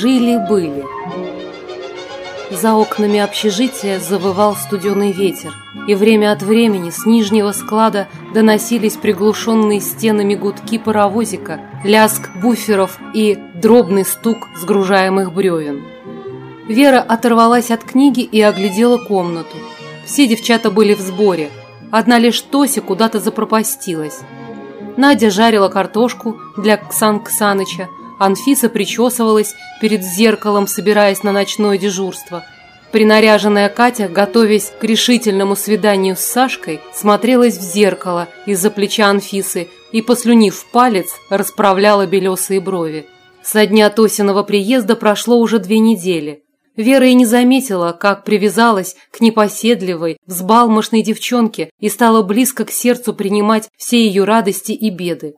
Жили-были. За окнами общежития завывал студеный ветер, и время от времени с нижнего склада доносились приглушенные стенами гудки паровозика, лязг буферов и дробный стук сгружаемых бревен. Вера оторвалась от книги и оглядела комнату. Все девчата были в сборе, одна лишь Тося куда-то запропастилась. Надя жарила картошку для Ксан Ксаныча, Анфиса причесывалась перед зеркалом, собираясь на ночное дежурство. Принаряженная Катя, готовясь к решительному свиданию с Сашкой, смотрелась в зеркало из-за плеча Анфисы и, послюнив палец, расправляла белесые брови. Со дня Тосиного приезда прошло уже две недели. Вера и не заметила, как привязалась к непоседливой, взбалмошной девчонке и стала близко к сердцу принимать все ее радости и беды.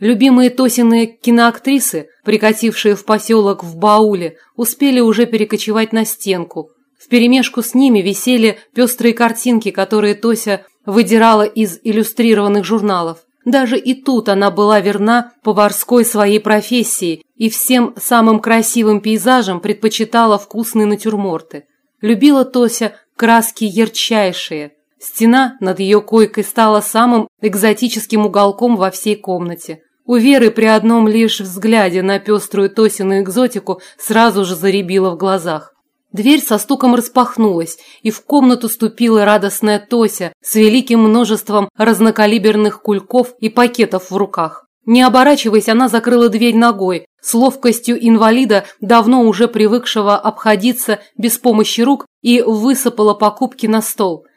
Любимые Тосины киноактрисы, прикатившие в поселок в Бауле, успели уже перекочевать на стенку. Вперемешку с ними висели пестрые картинки, которые Тося выдирала из иллюстрированных журналов. Даже и тут она была верна поварской своей профессии и всем самым красивым пейзажам предпочитала вкусные натюрморты. Любила Тося краски ярчайшие. Стена над ее койкой стала самым экзотическим уголком во всей комнате. У Веры при одном лишь взгляде на пеструю Тосину экзотику сразу же заребило в глазах. Дверь со стуком распахнулась, и в комнату ступила радостная Тося с великим множеством разнокалиберных кульков и пакетов в руках. Не оборачиваясь, она закрыла дверь ногой, с ловкостью инвалида, давно уже привыкшего обходиться без помощи рук, и высыпала покупки на стол –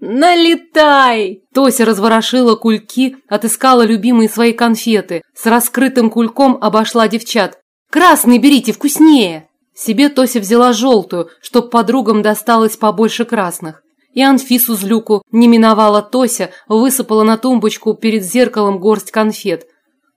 «Налетай!» Тося разворошила кульки, отыскала любимые свои конфеты. С раскрытым кульком обошла девчат. «Красный берите, вкуснее!» Себе Тося взяла желтую, чтоб подругам досталось побольше красных. И Анфису злюку не миновала Тося, высыпала на тумбочку перед зеркалом горсть конфет.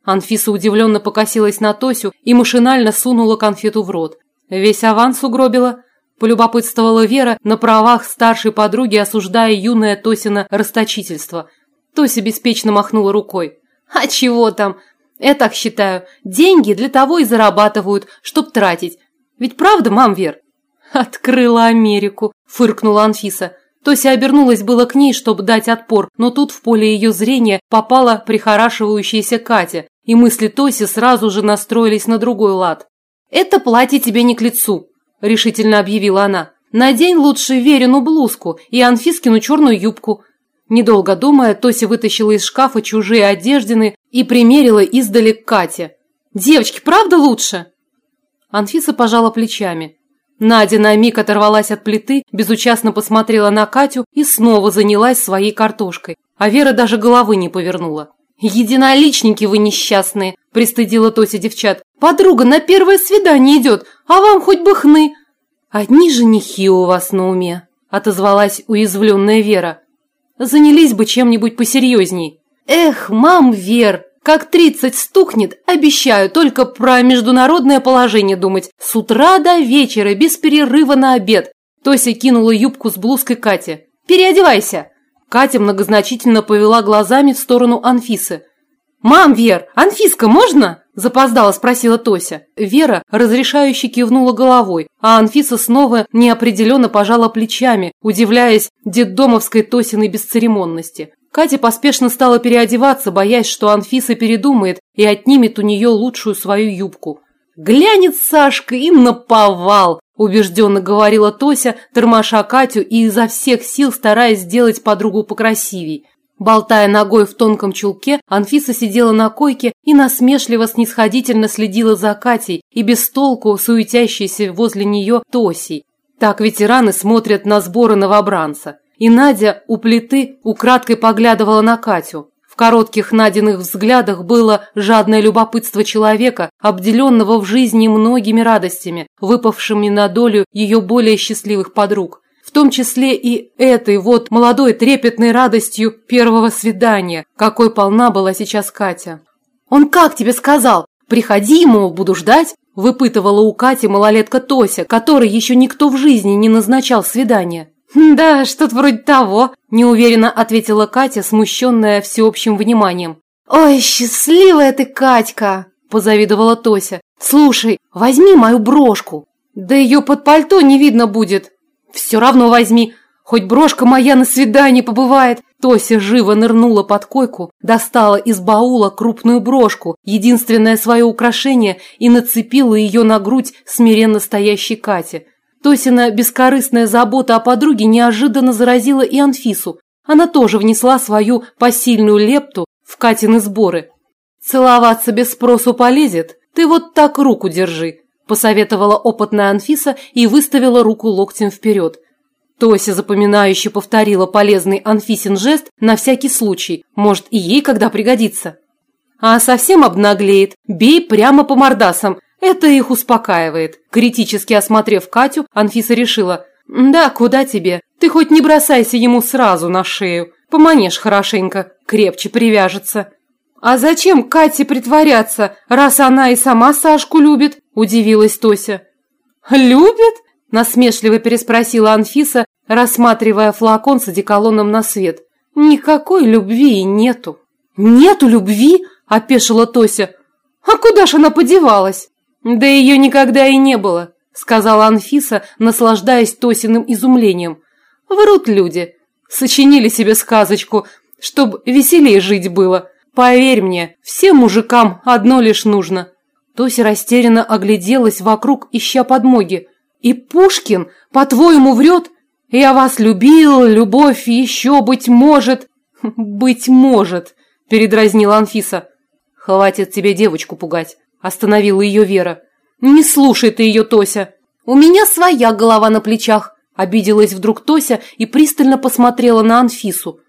Анфиса удивленно покосилась на Тосю и машинально сунула конфету в рот. Весь аванс угробила – полюбопытствовала Вера на правах старшей подруги, осуждая юное Тосина расточительство. Тося беспечно махнула рукой. «А чего там? Я так считаю. Деньги для того и зарабатывают, чтоб тратить. Ведь правда, мам Вер?» «Открыла Америку», – фыркнула Анфиса. Тося обернулась было к ней, чтобы дать отпор, но тут в поле ее зрения попала прихорашивающаяся Катя, и мысли Тоси сразу же настроились на другой лад. «Это платье тебе не к лицу», решительно объявила она. «Надень лучше Верину блузку и Анфискину черную юбку». Недолго думая, Тося вытащила из шкафа чужие одеждины и примерила издали к Кате. «Девочки, правда лучше?» Анфиса пожала плечами. Надя на миг оторвалась от плиты, безучастно посмотрела на Катю и снова занялась своей картошкой. А Вера даже головы не повернула. «Единоличники вы несчастные!» – пристыдила Тося девчат. «Подруга на первое свидание идет, а вам хоть бы хны!» «Одни женихи у вас на уме», – отозвалась уязвленная Вера. «Занялись бы чем-нибудь посерьезней». «Эх, мам, Вер, как тридцать стукнет, обещаю только про международное положение думать. С утра до вечера, без перерыва на обед». Тося кинула юбку с блузкой Кате. «Переодевайся!» Катя многозначительно повела глазами в сторону Анфисы. «Мам, Вер, Анфиска, можно?» – запоздала спросила Тося. Вера разрешающе кивнула головой, а Анфиса снова неопределенно пожала плечами, удивляясь детдомовской Тосиной бесцеремонности. Катя поспешно стала переодеваться, боясь, что Анфиса передумает и отнимет у нее лучшую свою юбку. «Глянет Сашка и наповал!» – убежденно говорила Тося, тормоша Катю и изо всех сил стараясь сделать подругу покрасивей. Болтая ногой в тонком чулке, Анфиса сидела на койке и насмешливо-снисходительно следила за Катей и без толку суетящейся возле нее Тосей. Так ветераны смотрят на сборы новобранца. И Надя у плиты украдкой поглядывала на Катю. В коротких Надиных взглядах было жадное любопытство человека, обделенного в жизни многими радостями, выпавшими на долю ее более счастливых подруг том числе и этой вот молодой трепетной радостью первого свидания, какой полна была сейчас Катя. «Он как тебе сказал? Приходи, ему буду ждать?» выпытывала у Кати малолетка Тося, которой еще никто в жизни не назначал свидание. «Хм, «Да, что-то вроде того», – неуверенно ответила Катя, смущенная всеобщим вниманием. «Ой, счастливая ты, Катька!» – позавидовала Тося. Слушай, возьми мою брошку. Да ее под пальто не видно будет. Все равно возьми, хоть брошка моя на свидании побывает. Тося живо нырнула под койку, достала из баула крупную брошку, единственное свое украшение, и нацепила ее на грудь смиренно стоящей Кате. Тосина бескорыстная забота о подруге неожиданно заразила и Анфису. Она тоже внесла свою посильную лепту в Катины сборы. «Целоваться без спросу полезет? Ты вот так руку держи», – посоветовала опытная Анфиса и выставила руку локтем вперед. Тося запоминающе повторила полезный Анфисин жест на всякий случай, может и ей когда пригодится. А совсем обнаглеет, бей прямо по мордасам, это их успокаивает. Критически осмотрев Катю, Анфиса решила, да, куда тебе, ты хоть не бросайся ему сразу на шею, поманешь хорошенько, крепче привяжется. А зачем Кате притворяться, раз она и сама Сашку любит, удивилась Тося. Любит? Насмешливо переспросила Анфиса, рассматривая флакон с одеколоном на свет. Никакой любви нету. Нету любви? Опешила Тося. А куда ж она подевалась? Да ее никогда и не было, сказала Анфиса, наслаждаясь Тосиным изумлением. Врут люди. Сочинили себе сказочку, чтоб веселее жить было. Поверь мне, всем мужикам одно лишь нужно. Тося растерянно огляделась вокруг, ища подмоги. И Пушкин, по-твоему, врет? Я вас любил, любовь еще, быть может... Быть может, передразнила Анфиса. Хватит тебе девочку пугать, остановила ее Вера. Не слушай ты ее, Тося. У меня своя голова на плечах, обиделась вдруг Тося и пристально посмотрела на Анфису.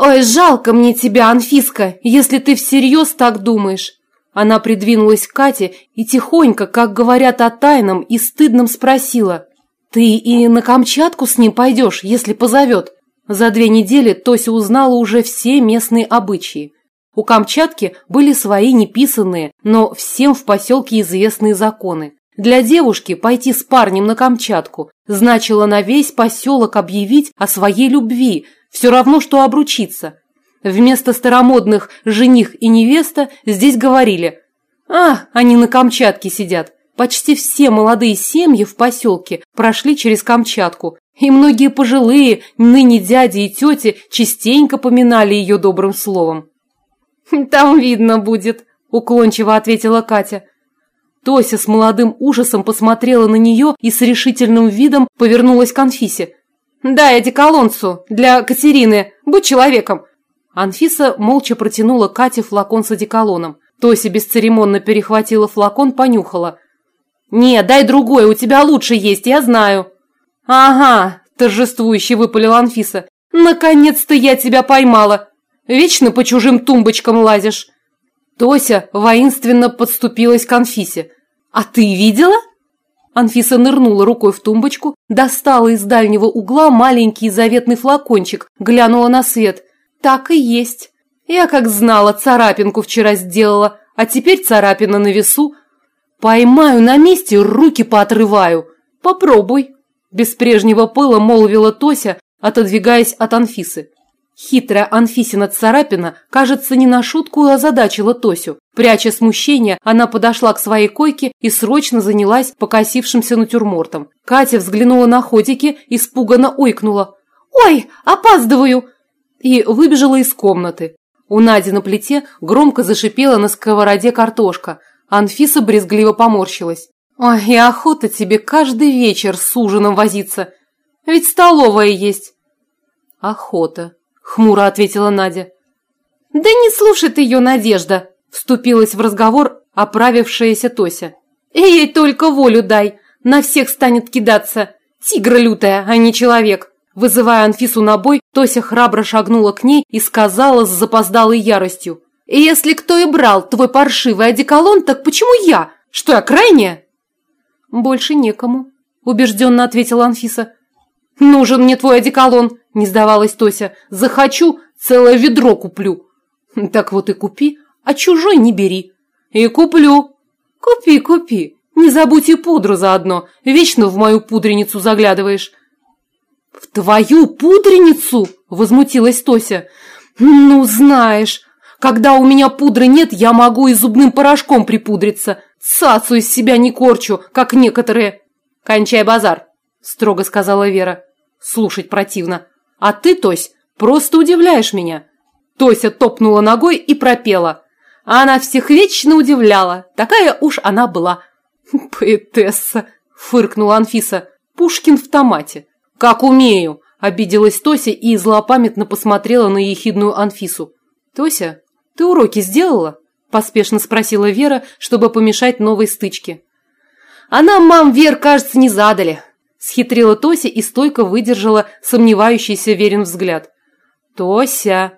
Ой, жалко мне тебя, Анфиска, если ты всерьез так думаешь. Она придвинулась к Кате и тихонько, как говорят о тайном, и стыдном спросила. «Ты и на Камчатку с ним пойдешь, если позовет?» За две недели Тося узнала уже все местные обычаи. У Камчатки были свои неписанные, но всем в поселке известные законы. Для девушки пойти с парнем на Камчатку значило на весь поселок объявить о своей любви, все равно, что обручиться. Вместо старомодных «жених и невеста» здесь говорили «А, они на Камчатке сидят». Почти все молодые семьи в поселке прошли через Камчатку, и многие пожилые, ныне дяди и тети, частенько поминали ее добрым словом. «Там видно будет», – уклончиво ответила Катя. Тося с молодым ужасом посмотрела на нее и с решительным видом повернулась к Анфисе. «Дай одеколонцу для Катерины, будь человеком, Анфиса молча протянула Кате флакон с одеколоном. Тося бесцеремонно перехватила флакон, понюхала. «Не, дай другой, у тебя лучше есть, я знаю». «Ага», – торжествующе выпалила Анфиса. «Наконец-то я тебя поймала. Вечно по чужим тумбочкам лазишь». Тося воинственно подступилась к Анфисе. «А ты видела?» Анфиса нырнула рукой в тумбочку, достала из дальнего угла маленький заветный флакончик, глянула на свет. Так и есть. Я как знала, царапинку вчера сделала, а теперь царапина на весу. Поймаю на месте, руки поотрываю. Попробуй. Без прежнего пыла молвила Тося, отодвигаясь от Анфисы. Хитрая Анфисина царапина, кажется, не на шутку озадачила Тосю. Пряча смущение, она подошла к своей койке и срочно занялась покосившимся натюрмортом. Катя взглянула на ходики, испуганно ойкнула. «Ой, опаздываю!» и выбежала из комнаты. У Нади на плите громко зашипела на сковороде картошка. Анфиса брезгливо поморщилась. «Ой, и охота тебе каждый вечер с ужином возиться. Ведь столовая есть». «Охота», – хмуро ответила Надя. «Да не слушай ты ее, Надежда», – вступилась в разговор оправившаяся Тося. «Ей только волю дай, на всех станет кидаться. Тигра лютая, а не человек». Вызывая Анфису на бой, Тося храбро шагнула к ней и сказала с запоздалой яростью. «Если кто и брал твой паршивый одеколон, так почему я? Что я крайняя?» «Больше некому», – убежденно ответила Анфиса. «Нужен мне твой одеколон», – не сдавалась Тося. «Захочу, целое ведро куплю». «Так вот и купи, а чужой не бери». «И куплю». «Купи, купи. Не забудь и пудру заодно. Вечно в мою пудреницу заглядываешь. «В твою пудреницу?» – возмутилась Тося. «Ну, знаешь, когда у меня пудры нет, я могу и зубным порошком припудриться. Цацу из себя не корчу, как некоторые. Кончай базар, строго сказала Вера. Слушать противно. А ты, Тось, просто удивляешь меня. Тося топнула ногой и пропела. Она всех вечно удивляла. Такая уж она была. Поэтесса, фыркнула Анфиса. Пушкин в томате. Как умею, обиделась Тося и злопамятно посмотрела на ехидную Анфису. Тося, ты уроки сделала? Поспешно спросила Вера, чтобы помешать новой стычке. А нам, мам, Вер, кажется, не задали. Схитрила Тося и стойко выдержала сомневающийся Верин взгляд. Тося.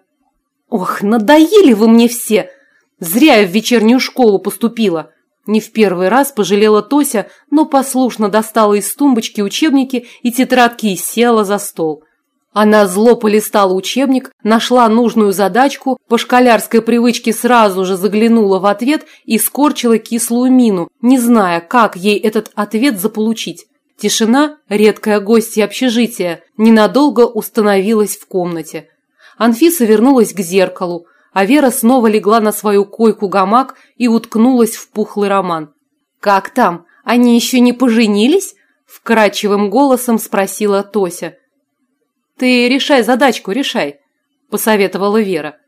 Ох, надоели вы мне все. Зря я в вечернюю школу поступила. Не в первый раз пожалела Тося, но послушно достала из тумбочки учебники и тетрадки и села за стол. Она зло полистала учебник, нашла нужную задачку, по школярской привычке сразу же заглянула в ответ и скорчила кислую мину, не зная, как ей этот ответ заполучить. Тишина, редкая гостья общежития, ненадолго установилась в комнате. Анфиса вернулась к зеркалу, а Вера снова легла на свою койку-гамак и уткнулась в пухлый роман. «Как там? Они еще не поженились?» – вкрадчивым голосом спросила Тося. «Ты решай задачку, решай», – посоветовала Вера.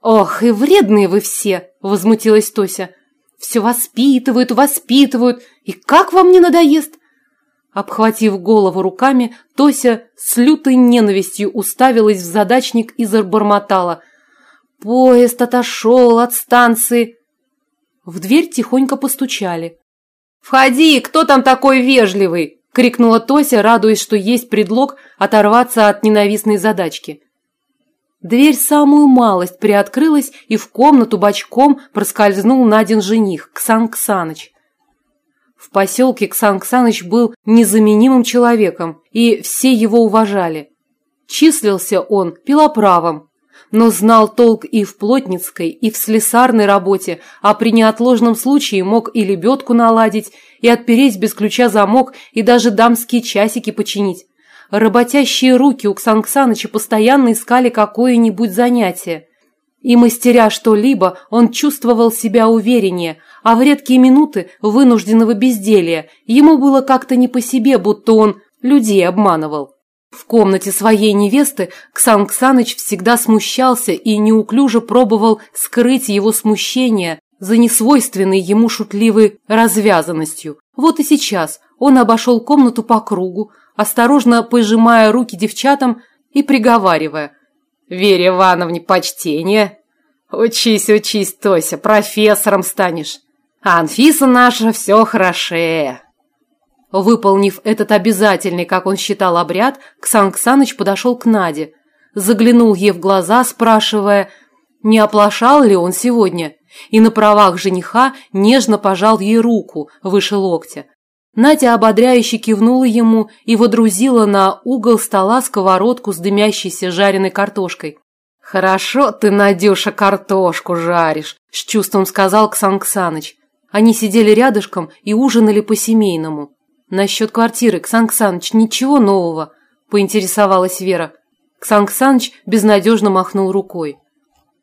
«Ох, и вредные вы все!» – возмутилась Тося. «Все воспитывают, воспитывают, и как вам не надоест?» Обхватив голову руками, Тося с лютой ненавистью уставилась в задачник и забормотала – Поезд отошел от станции. В дверь тихонько постучали. «Входи, кто там такой вежливый?» – крикнула Тося, радуясь, что есть предлог оторваться от ненавистной задачки. Дверь самую малость приоткрылась, и в комнату бочком проскользнул Надин жених, Ксан Ксаныч. В поселке Ксан Ксаныч был незаменимым человеком, и все его уважали. Числился он пилоправом, но знал толк и в плотницкой, и в слесарной работе, а при неотложном случае мог и лебедку наладить, и отпереть без ключа замок, и даже дамские часики починить. Работящие руки у Ксан Ксаныча постоянно искали какое-нибудь занятие. И мастеря что-либо, он чувствовал себя увереннее, а в редкие минуты вынужденного безделия ему было как-то не по себе, будто он людей обманывал. В комнате своей невесты Ксан Ксаныч всегда смущался и неуклюже пробовал скрыть его смущение за несвойственной ему шутливой развязанностью. Вот и сейчас он обошел комнату по кругу, осторожно пожимая руки девчатам и приговаривая «Вере Ивановне почтение! Учись, учись, Тося, профессором станешь! А Анфиса наша все хорошее!» Выполнив этот обязательный, как он считал, обряд, Ксан Ксаныч подошел к Наде. Заглянул ей в глаза, спрашивая, не оплошал ли он сегодня, и на правах жениха нежно пожал ей руку выше локтя. Надя ободряюще кивнула ему и водрузила на угол стола сковородку с дымящейся жареной картошкой. «Хорошо ты, Надюша, картошку жаришь», – с чувством сказал Ксан Ксаныч. Они сидели рядышком и ужинали по-семейному. «Насчет квартиры, Ксан Ксаныч, ничего нового?» – поинтересовалась Вера. Ксан Ксаныч безнадежно махнул рукой.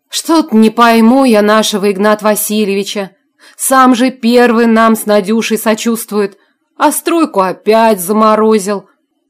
«Что-то не пойму я нашего Игнат Васильевича. Сам же первый нам с Надюшей сочувствует, а стройку опять заморозил.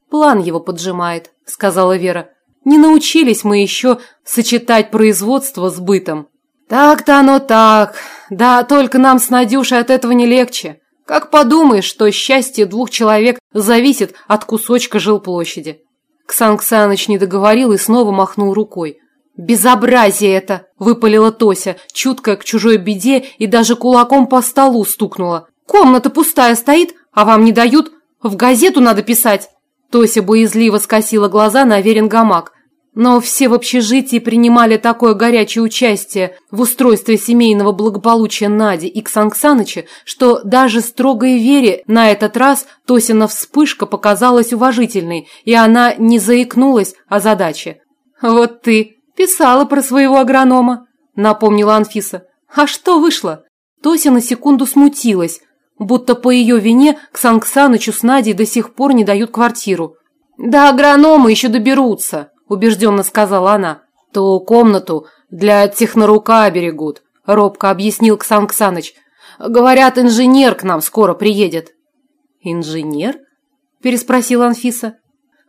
План его поджимает», – сказала Вера. «Не научились мы еще сочетать производство с бытом». «Так-то оно так. Да, только нам с Надюшей от этого не легче. Как подумаешь, что счастье двух человек зависит от кусочка жилплощади. Ксан Ксаныч не договорил и снова махнул рукой. «Безобразие это!» – выпалила Тося, чуткая к чужой беде и даже кулаком по столу стукнула. «Комната пустая стоит, а вам не дают? В газету надо писать!» Тося боязливо скосила глаза на верен гамак. Но все в общежитии принимали такое горячее участие в устройстве семейного благополучия Нади и Ксанксаныча, что даже строгой Вере на этот раз Тосина вспышка показалась уважительной, и она не заикнулась о задаче. «Вот ты писала про своего агронома», – напомнила Анфиса. «А что вышло?» Тося на секунду смутилась, будто по ее вине Ксанксанычу с Надей до сих пор не дают квартиру. «Да агрономы еще доберутся», убежденно сказала она. То комнату для технорука берегут, робко объяснил Ксан Ксаныч. Говорят, инженер к нам скоро приедет». «Инженер?» – переспросила Анфиса.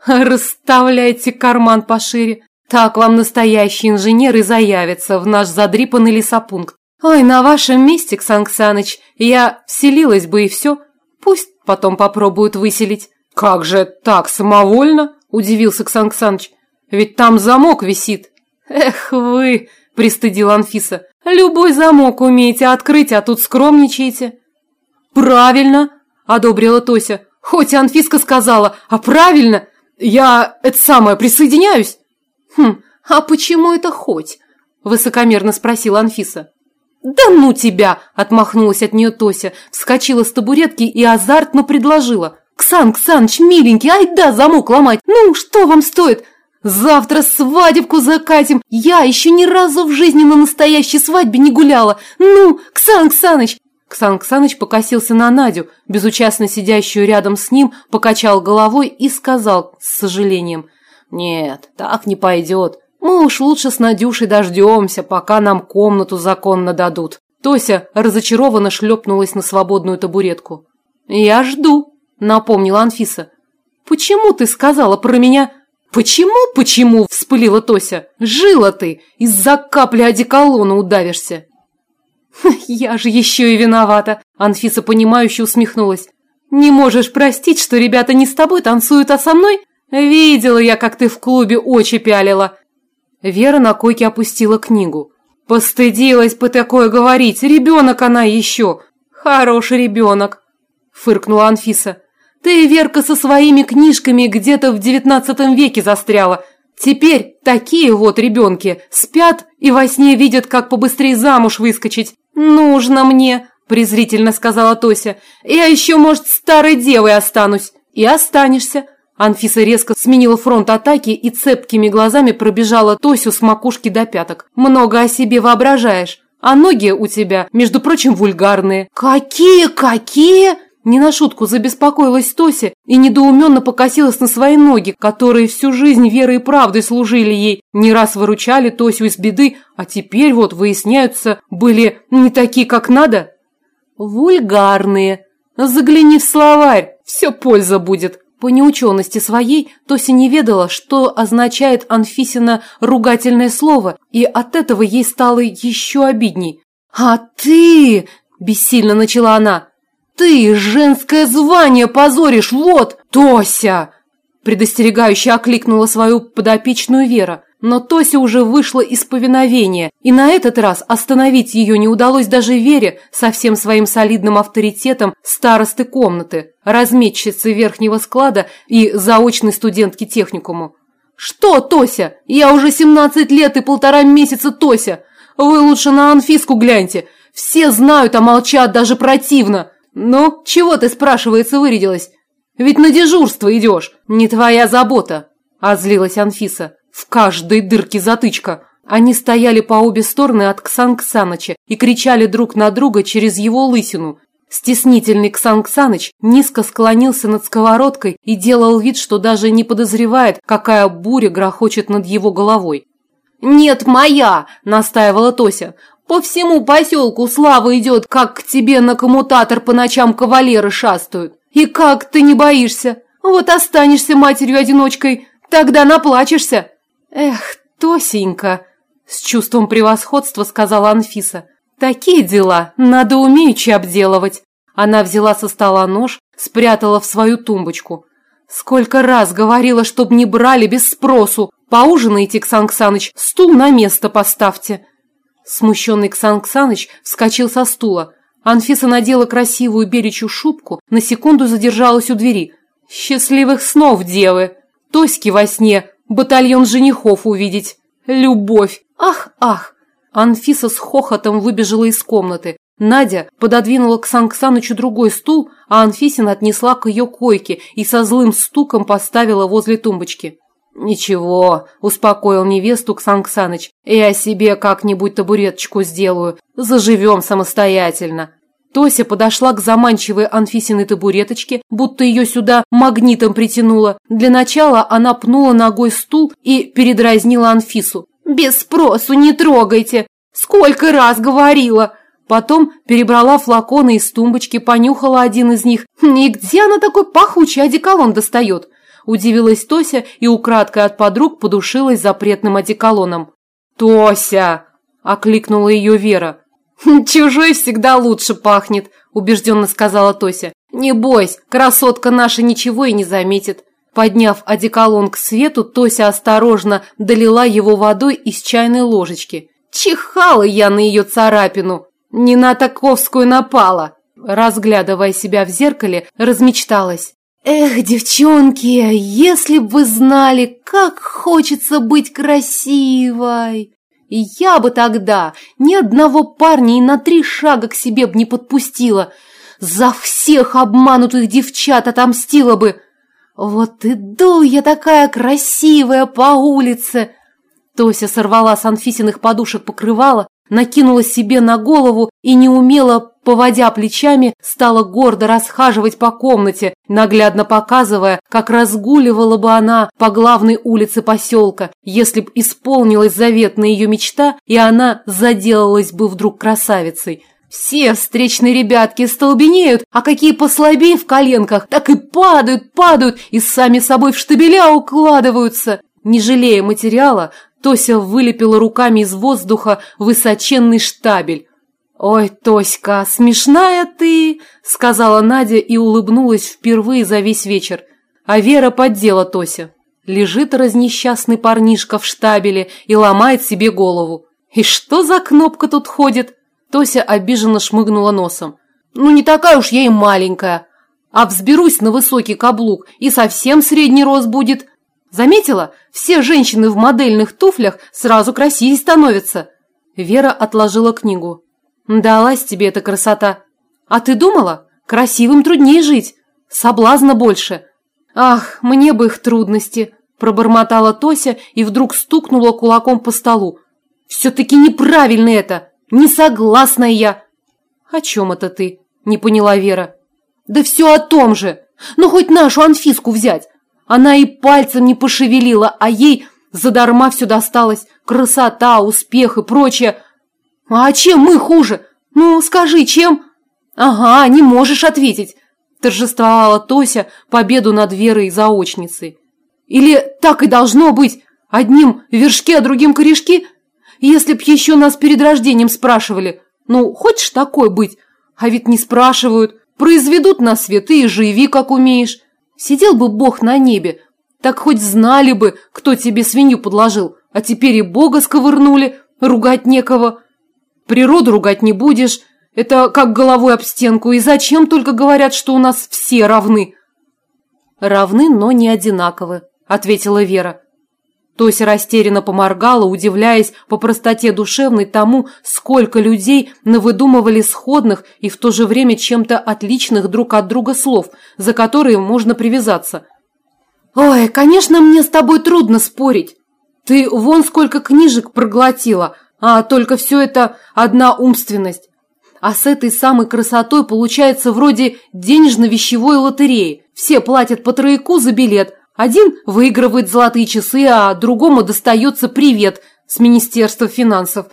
«Расставляйте карман пошире. Так вам настоящий инженер и заявится в наш задрипанный лесопункт. Ой, на вашем месте, Ксан Ксаныч, я вселилась бы и все. Пусть потом попробуют выселить». «Как же так, самовольно?» – удивился Ксан Ксаныч. «Ведь там замок висит». «Эх вы!» – пристыдила Анфиса. «Любой замок умеете открыть, а тут скромничаете». «Правильно!» – одобрила Тося. «Хоть Анфиска сказала, а правильно! Я это самое присоединяюсь!» «Хм, а почему это хоть?» – высокомерно спросила Анфиса. «Да ну тебя!» – отмахнулась от нее Тося, вскочила с табуретки и азартно предложила. «Ксан, Ксаныч, миленький, ай да, замок ломать! Ну, что вам стоит? Завтра свадебку закатим! Я еще ни разу в жизни на настоящей свадьбе не гуляла! Ну, Ксан Ксаныч!» Ксан Ксаныч покосился на Надю, безучастно сидящую рядом с ним, покачал головой и сказал с сожалением. «Нет, так не пойдет. Мы уж лучше с Надюшей дождемся, пока нам комнату законно дадут». Тося разочарованно шлепнулась на свободную табуретку. «Я жду», – напомнила Анфиса. «Почему ты сказала про меня?» «Почему, почему?» – вспылила Тося. «Жила ты! Из-за капли одеколона удавишься!» «Я же еще и виновата!» – Анфиса понимающе усмехнулась. «Не можешь простить, что ребята не с тобой танцуют, а со мной? Видела я, как ты в клубе очи пялила!» Вера на койке опустила книгу. «Постыдилась бы такое говорить! Ребенок она еще! Хороший ребенок!» – фыркнула Анфиса. Ты, Верка, со своими книжками где-то в девятнадцатом веке застряла. Теперь такие вот ребенки спят и во сне видят, как побыстрее замуж выскочить. Нужно мне, презрительно сказала Тося. Я еще, может, старой девой останусь. И останешься. Анфиса резко сменила фронт атаки и цепкими глазами пробежала Тосю с макушки до пяток. Много о себе воображаешь. А ноги у тебя, между прочим, вульгарные. Какие, какие? Не на шутку забеспокоилась Тося и недоуменно покосилась на свои ноги, которые всю жизнь верой и правдой служили ей, не раз выручали Тосю из беды, а теперь вот, выясняются, были не такие, как надо. Вульгарные. Загляни в словарь, все польза будет. По неучености своей Тося не ведала, что означает Анфисина ругательное слово, и от этого ей стало еще обидней. «А ты...» – бессильно начала она. «Ты женское звание позоришь, вот, Тося!» Предостерегающе окликнула свою подопечную Вера, но Тося уже вышла из повиновения, и на этот раз остановить ее не удалось даже Вере со всем своим солидным авторитетом старосты комнаты, разметчицы верхнего склада и заочной студентки техникуму. «Что, Тося? Я уже 17 лет и полтора месяца Тося! Вы лучше на Анфиску гляньте! Все знают, а молчат даже противно!» «Ну, чего ты, спрашивается, вырядилась? Ведь на дежурство идешь, не твоя забота!» А злилась Анфиса. «В каждой дырке затычка!» Они стояли по обе стороны от Ксан Ксаныча и кричали друг на друга через его лысину. Стеснительный Ксан Ксаныч низко склонился над сковородкой и делал вид, что даже не подозревает, какая буря грохочет над его головой. «Нет, моя!» – настаивала Тося. По всему поселку слава идет, как к тебе на коммутатор по ночам кавалеры шастают. И как ты не боишься? Вот останешься матерью-одиночкой, тогда наплачешься. Эх, Тосенька, с чувством превосходства сказала Анфиса. Такие дела надо умеючи обделывать. Она взяла со стола нож, спрятала в свою тумбочку. Сколько раз говорила, чтоб не брали без спросу. Поужинайте, Ксан Ксаныч, стул на место поставьте. Смущенный Ксан Ксаныч вскочил со стула. Анфиса надела красивую беличью шубку, на секунду задержалась у двери. «Счастливых снов, девы! Тоськи во сне, батальон женихов увидеть! Любовь! Ах, ах!» Анфиса с хохотом выбежала из комнаты. Надя пододвинула к Сан Ксанычу другой стул, а Анфисина отнесла к ее койке и со злым стуком поставила возле тумбочки. «Ничего», – успокоил невесту Ксан Ксаныч, – «я себе как-нибудь табуреточку сделаю, заживем самостоятельно». Тося подошла к заманчивой Анфисиной табуреточке, будто ее сюда магнитом притянула. Для начала она пнула ногой стул и передразнила Анфису. «Без спросу не трогайте! Сколько раз говорила! Потом перебрала флаконы из тумбочки, понюхала один из них. «И где она такой пахучий одеколон достает?» Удивилась Тося и украдкой от подруг подушилась запретным одеколоном. «Тося!» – окликнула ее Вера. «Чужой всегда лучше пахнет», – убежденно сказала Тося. «Не бойся, красотка наша ничего и не заметит». Подняв одеколон к свету, Тося осторожно долила его водой из чайной ложечки. Чихала я на ее царапину, не на таковскую напала. Разглядывая себя в зеркале, размечталась. Эх, девчонки, если бы вы знали, как хочется быть красивой. И я бы тогда ни одного парня и на три шага к себе б не подпустила. За всех обманутых девчат отомстила бы. Вот иду я такая красивая по улице. Тося сорвала с Анфисиных подушек покрывало, накинула себе на голову и неумело, поводя плечами, стала гордо расхаживать по комнате, наглядно показывая, как разгуливала бы она по главной улице поселка, если б исполнилась заветная ее мечта, и она заделалась бы вдруг красавицей. Все встречные ребятки столбенеют, а какие послабее в коленках, так и падают, падают и сами собой в штабеля укладываются. Не жалея материала, Тося вылепила руками из воздуха высоченный штабель. «Ой, Тоська, смешная ты!» – сказала Надя и улыбнулась впервые за весь вечер. А Вера поддела Тося. Лежит разнесчастный парнишка в штабеле и ломает себе голову. «И что за кнопка тут ходит?» Тося обиженно шмыгнула носом. «Ну не такая уж я и маленькая. А взберусь на высокий каблук, и совсем средний рост будет. Заметила? Все женщины в модельных туфлях сразу красивее становятся. Вера отложила книгу. Далась тебе эта красота. А ты думала? Красивым труднее жить. Соблазна больше. Ах, мне бы их трудности, пробормотала Тося и вдруг стукнула кулаком по столу. Все-таки неправильно это. Не согласна я. О чем это ты? Не поняла Вера. Да все о том же. Ну хоть нашу Анфиску взять. Она и пальцем не пошевелила, а ей задарма все досталось. Красота, успех и прочее. А чем мы хуже? Ну, скажи, чем? Ага, не можешь ответить. Торжествовала Тося победу над Верой заочницей. Или так и должно быть? Одним вершки, а другим корешки? Если б еще нас перед рождением спрашивали. Ну, хочешь такой быть? А ведь не спрашивают. Произведут на свет и живи, как умеешь. Сидел бы Бог на небе, так хоть знали бы, кто тебе свинью подложил, а теперь и Бога сковырнули, ругать некого. Природу ругать не будешь, это как головой об стенку, и зачем только говорят, что у нас все равны? Равны, но не одинаковы, ответила Вера. Тося растерянно поморгала, удивляясь по простоте душевной тому, сколько людей навыдумывали сходных и в то же время чем-то отличных друг от друга слов, за которые можно привязаться. «Ой, конечно, мне с тобой трудно спорить. Ты вон сколько книжек проглотила, а только все это одна умственность. А с этой самой красотой получается вроде денежно-вещевой лотереи. Все платят по трояку за билет, один выигрывает золотые часы, а другому достается привет с Министерства финансов.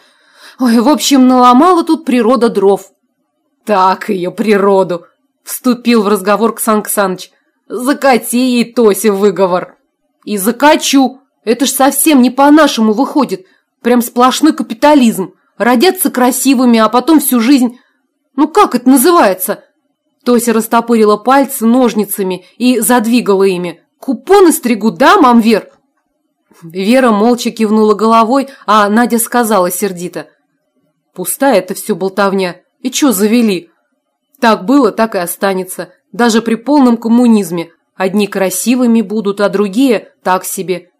Ой, в общем, наломала тут природа дров. Так ее природу, вступил в разговор Ксан Ксаныч. Закати ей Тосе выговор. И закачу. Это ж совсем не по-нашему выходит. Прям сплошной капитализм. Родятся красивыми, а потом всю жизнь... Ну как это называется? Тося растопырила пальцы ножницами и задвигала ими. Купоны стригут, да, мам Вер?» Вера молча кивнула головой, а Надя сказала сердито. «Пустая это все болтовня. И чё завели? Так было, так и останется. Даже при полном коммунизме. Одни красивыми будут, а другие так себе.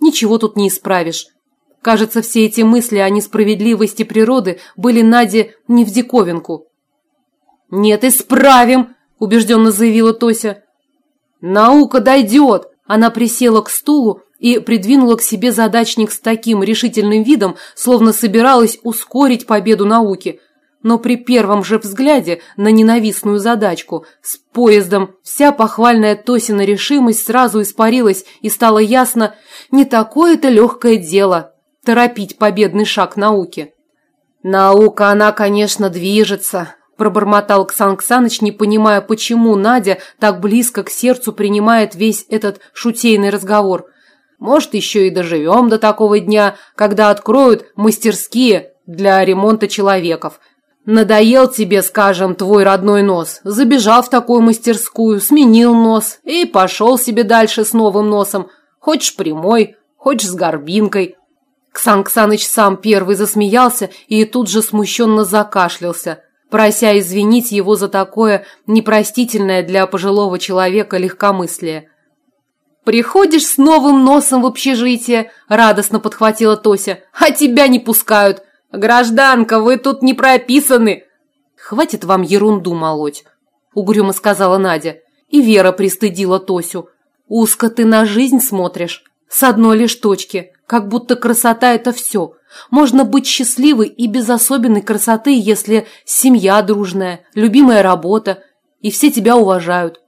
Ничего тут не исправишь. Кажется, все эти мысли о несправедливости природы были Наде не в диковинку. «Нет, исправим!» – убежденно заявила Тося. «Наука дойдет!» Она присела к стулу и придвинула к себе задачник с таким решительным видом, словно собиралась ускорить победу науки. Но при первом же взгляде на ненавистную задачку с поездом вся похвальная Тосина решимость сразу испарилась и стало ясно, не такое это легкое дело – торопить победный шаг науки. Наука, она, конечно, движется, пробормотал Ксан Ксаныч, не понимая, почему Надя так близко к сердцу принимает весь этот шутейный разговор. Может, еще и доживем до такого дня, когда откроют мастерские для ремонта человеков. Надоел тебе, скажем, твой родной нос. Забежал в такую мастерскую, сменил нос и пошел себе дальше с новым носом. Хочешь прямой, хочешь с горбинкой. Ксан Ксаныч сам первый засмеялся и тут же смущенно закашлялся, прося извинить его за такое непростительное для пожилого человека легкомыслие. «Приходишь с новым носом в общежитие», – радостно подхватила Тося, – «а тебя не пускают. Гражданка, вы тут не прописаны». «Хватит вам ерунду молоть», – угрюмо сказала Надя. И Вера пристыдила Тосю. «Узко ты на жизнь смотришь, с одной лишь точки, как будто красота – это все. Можно быть счастливой и без особенной красоты, если семья дружная, любимая работа, и все тебя уважают».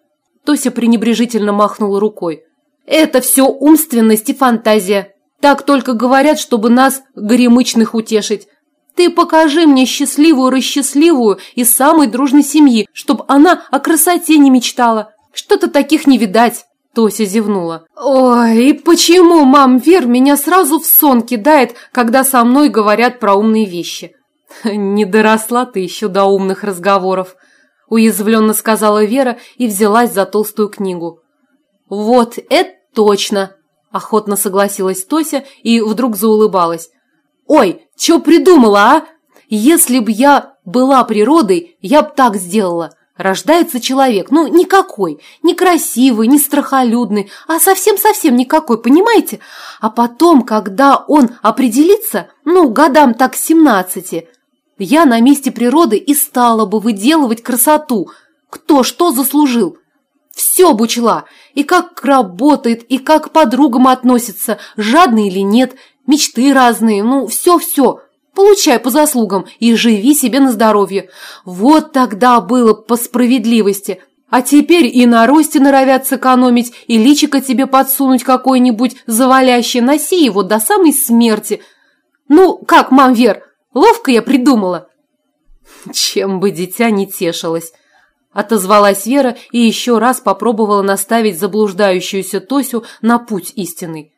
Тося пренебрежительно махнула рукой. Это все умственность и фантазия. Так только говорят, чтобы нас, горемычных, утешить. Ты покажи мне счастливую-расчастливую из самой дружной семьи, чтобы она о красоте не мечтала. Что-то таких не видать. Тося зевнула. «Ой, и почему, мам, Вер, меня сразу в сон кидает, когда со мной говорят про умные вещи?» «Не доросла ты еще до умных разговоров», – уязвленно сказала Вера и взялась за толстую книгу. «Вот это точно!» – охотно согласилась Тося и вдруг заулыбалась. «Ой, что придумала, а? Если б я была природой, я б так сделала. Рождается человек, ну, никакой, не красивый, не страхолюдный, а совсем-совсем никакой, понимаете? А потом, когда он определится, ну, годам так семнадцати, я на месте природы и стала бы выделывать красоту. Кто что заслужил? Все бы и как работает, и как к подругам относится, жадный или нет, мечты разные, ну, все-все. Получай по заслугам и живи себе на здоровье. Вот тогда было по справедливости. А теперь и на росте норовят сэкономить, и личико тебе подсунуть какое-нибудь завалящее, носи его до самой смерти. Ну, как, мам Вер, ловко я придумала. Чем бы дитя не тешилось. Отозвалась Вера и еще раз попробовала наставить заблуждающуюся Тосю на путь истинный.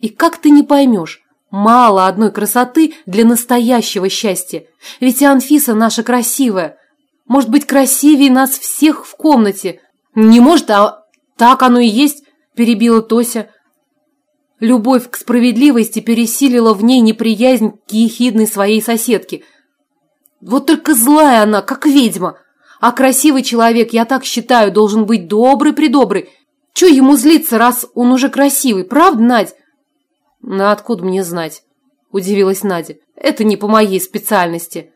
И как ты не поймешь, Мало одной красоты для настоящего счастья. Ведь и Анфиса наша красивая. Может быть, красивее нас всех в комнате. Не может, а так оно и есть, перебила Тося. Любовь к справедливости пересилила в ней неприязнь к ехидной своей соседке. Вот только злая она, как ведьма. А красивый человек, я так считаю, должен быть добрый-предобрый. Чего ему злиться, раз он уже красивый, правда, Надь? «Ну откуда мне знать?» – удивилась Надя. «Это не по моей специальности.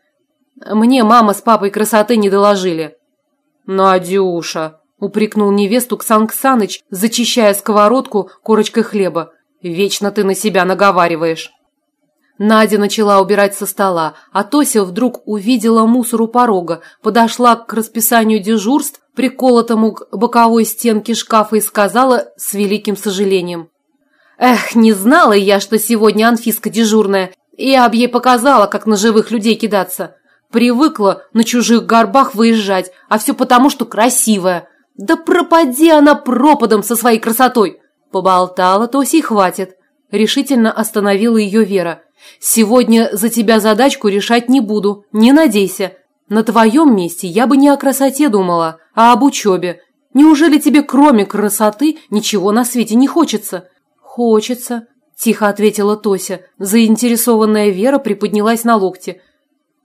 Мне мама с папой красоты не доложили». «Надюша!» – упрекнул невесту Ксан Ксаныч, зачищая сковородку корочкой хлеба. «Вечно ты на себя наговариваешь». Надя начала убирать со стола, а Тося вдруг увидела мусор у порога, подошла к расписанию дежурств, приколотому к боковой стенке шкафа и сказала с великим сожалением. Эх, не знала я, что сегодня Анфиска дежурная. Я б ей показала, как на живых людей кидаться. Привыкла на чужих горбах выезжать, а все потому, что красивая. Да пропади она пропадом со своей красотой. Поболтала, Тоси, хватит. Решительно остановила ее Вера. Сегодня за тебя задачку решать не буду, не надейся. На твоем месте я бы не о красоте думала, а об учебе. Неужели тебе кроме красоты ничего на свете не хочется? «Хочется», – тихо ответила Тося. Заинтересованная Вера приподнялась на локте.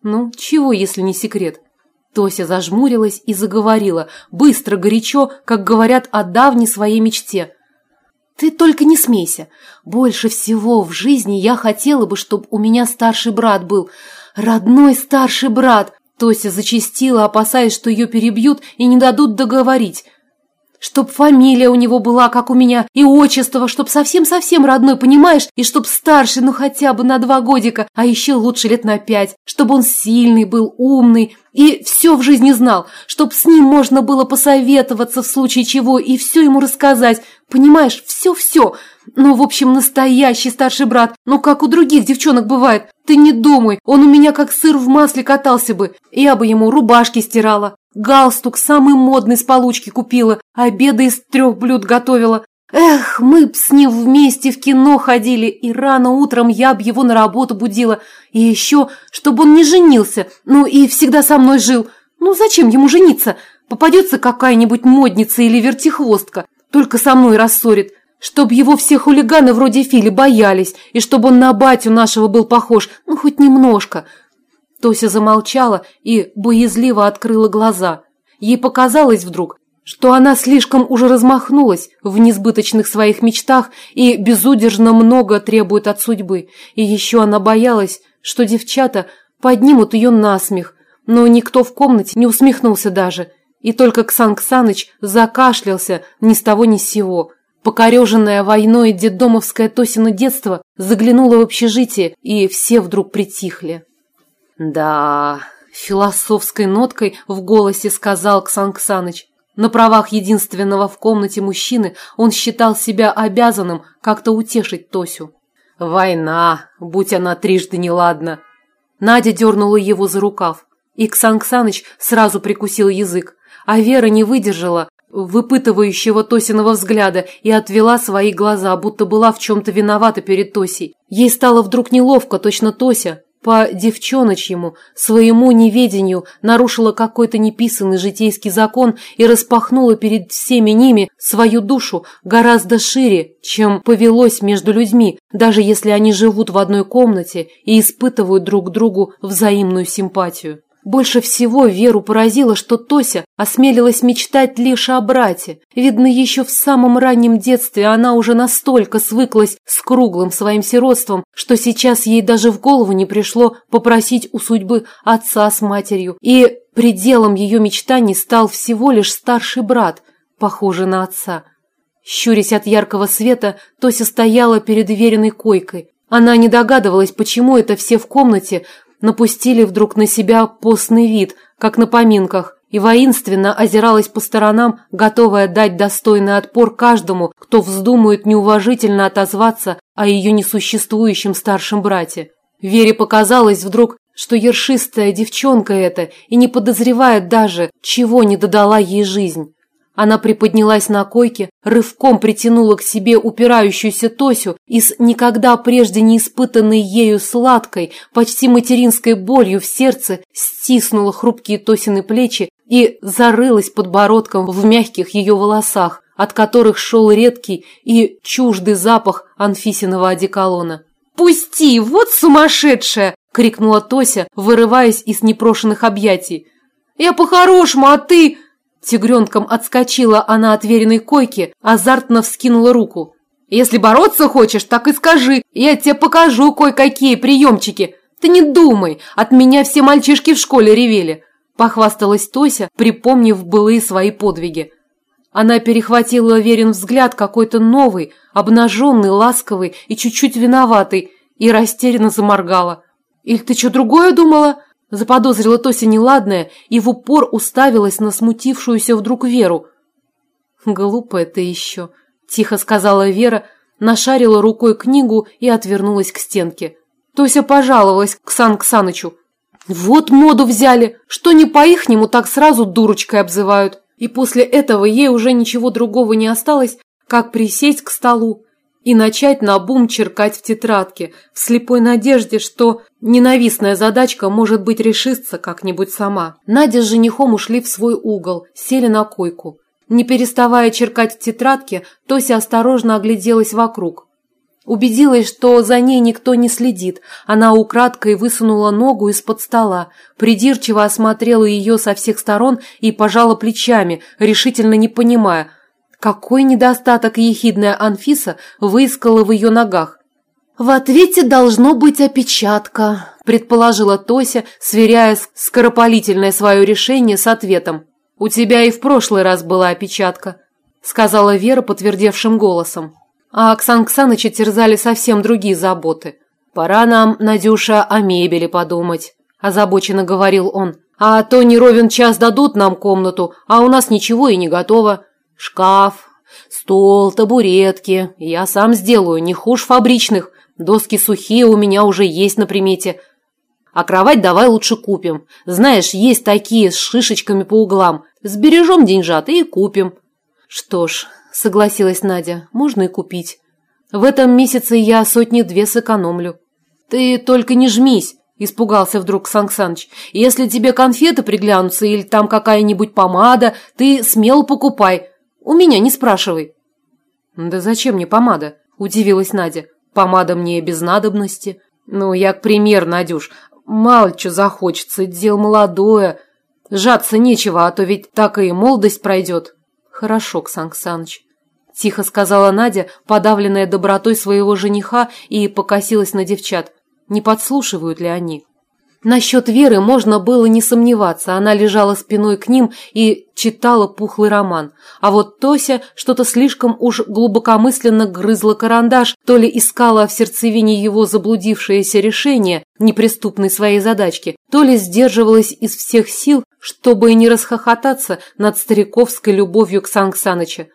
«Ну, чего, если не секрет?» Тося зажмурилась и заговорила, быстро, горячо, как говорят о давней своей мечте. «Ты только не смейся. Больше всего в жизни я хотела бы, чтобы у меня старший брат был. Родной старший брат!» Тося зачастила, опасаясь, что ее перебьют и не дадут договорить. Чтоб фамилия у него была, как у меня, и отчество, чтоб совсем-совсем родной, понимаешь? И чтоб старше, ну хотя бы на два годика, а еще лучше лет на пять. Чтобы он сильный был, умный и все в жизни знал. Чтоб с ним можно было посоветоваться в случае чего и все ему рассказать. Понимаешь, все-все. Ну, в общем, настоящий старший брат. Ну, как у других девчонок бывает. Ты не думай, он у меня как сыр в масле катался бы. Я бы ему рубашки стирала. Галстук самый модный с получки купила. Обеды из трех блюд готовила. Эх, мы б с ним вместе в кино ходили, и рано утром я б его на работу будила. И еще, чтобы он не женился, ну и всегда со мной жил. Ну зачем ему жениться? Попадется какая-нибудь модница или вертихвостка, только со мной рассорит. Чтоб его все хулиганы вроде Фили боялись, и чтобы он на батю нашего был похож, ну хоть немножко. Тося замолчала и боязливо открыла глаза. Ей показалось вдруг, что она слишком уже размахнулась в несбыточных своих мечтах и безудержно много требует от судьбы. И еще она боялась, что девчата поднимут ее на смех, но никто в комнате не усмехнулся даже. И только Ксан Ксаныч закашлялся ни с того ни с сего. Покореженное войной детдомовское Тосино детство заглянуло в общежитие, и все вдруг притихли. «Да...» – философской ноткой в голосе сказал Ксан Ксаныч. На правах единственного в комнате мужчины он считал себя обязанным как-то утешить Тосю. «Война, будь она трижды неладна!» Надя дернула его за рукав. И Ксан Ксаныч сразу прикусил язык, а Вера не выдержала выпытывающего Тосиного взгляда и отвела свои глаза, будто была в чем-то виновата перед Тосей. Ей стало вдруг неловко, точно Тося, по девчоночьему, своему неведению нарушила какой-то неписанный житейский закон и распахнула перед всеми ними свою душу гораздо шире, чем повелось между людьми, даже если они живут в одной комнате и испытывают друг другу взаимную симпатию. Больше всего Веру поразило, что Тося осмелилась мечтать лишь о брате. Видно, еще в самом раннем детстве она уже настолько свыклась с круглым своим сиротством, что сейчас ей даже в голову не пришло попросить у судьбы отца с матерью. И пределом ее мечтаний стал всего лишь старший брат, похожий на отца. Щурясь от яркого света, Тося стояла перед веренной койкой. Она не догадывалась, почему это все в комнате напустили вдруг на себя постный вид, как на поминках, и воинственно озиралась по сторонам, готовая дать достойный отпор каждому, кто вздумает неуважительно отозваться о ее несуществующем старшем брате. Вере показалось вдруг, что ершистая девчонка эта и не подозревает даже, чего не додала ей жизнь. Она приподнялась на койке, рывком притянула к себе упирающуюся Тосю и с никогда прежде не испытанной ею сладкой, почти материнской болью в сердце стиснула хрупкие Тосины плечи и зарылась подбородком в мягких ее волосах, от которых шел редкий и чуждый запах Анфисиного одеколона. «Пусти, вот сумасшедшая!» – крикнула Тося, вырываясь из непрошенных объятий. «Я по-хорошему, а ты...» Тигренком отскочила она от веренной койки, азартно вскинула руку. «Если бороться хочешь, так и скажи, я тебе покажу кое-какие приемчики. Ты не думай, от меня все мальчишки в школе ревели», – похвасталась Тося, припомнив былые свои подвиги. Она перехватила Верин взгляд какой-то новый, обнаженный, ласковый и чуть-чуть виноватый, и растерянно заморгала. «Или ты что другое думала?» Заподозрила Тося неладное и в упор уставилась на смутившуюся вдруг Веру. «Глупая ты еще», – тихо сказала Вера, нашарила рукой книгу и отвернулась к стенке. Тося пожаловалась к Сан Ксанычу. «Вот моду взяли, что не по-ихнему так сразу дурочкой обзывают». И после этого ей уже ничего другого не осталось, как присесть к столу и начать наобум черкать в тетрадке, в слепой надежде, что ненавистная задачка, может быть, решится как-нибудь сама. Надя с женихом ушли в свой угол, сели на койку. Не переставая черкать в тетрадке, Тося осторожно огляделась вокруг. Убедилась, что за ней никто не следит. Она украдкой высунула ногу из-под стола, придирчиво осмотрела ее со всех сторон и пожала плечами, решительно не понимая – какой недостаток ехидная Анфиса выискала в ее ногах? «В ответе должно быть опечатка», – предположила Тося, сверяя скоропалительное свое решение с ответом. «У тебя и в прошлый раз была опечатка», – сказала Вера подтвердевшим голосом. А Оксан Ксаныча терзали совсем другие заботы. «Пора нам, Надюша, о мебели подумать», – озабоченно говорил он. «А то не ровен час дадут нам комнату, а у нас ничего и не готово. Шкаф, Стол, табуретки. Я сам сделаю, не хуже фабричных. Доски сухие у меня уже есть на примете. А кровать давай лучше купим. Знаешь, есть такие с шишечками по углам. Сбережем деньжат и купим. Что ж, согласилась Надя, можно и купить. В этом месяце я сотни две сэкономлю. Ты только не жмись, испугался вдруг Санксаныч. Если тебе конфеты приглянутся или там какая-нибудь помада, ты смело покупай. У меня не спрашивай. Да зачем мне помада? Удивилась Надя. Помада мне без надобности. Ну, я к пример, Надюш. Мало что захочется, дело молодое. Жаться нечего, а то ведь так и молодость пройдет. Хорошо, Ксан Ксаныч. Тихо сказала Надя, подавленная добротой своего жениха, и покосилась на девчат. Не подслушивают ли они? Насчет Веры можно было не сомневаться, она лежала спиной к ним и читала пухлый роман. А вот Тося что-то слишком уж глубокомысленно грызла карандаш, то ли искала в сердцевине его заблудившееся решение неприступной своей задачки, то ли сдерживалась из всех сил, чтобы не расхохотаться над стариковской любовью к Санксаныча.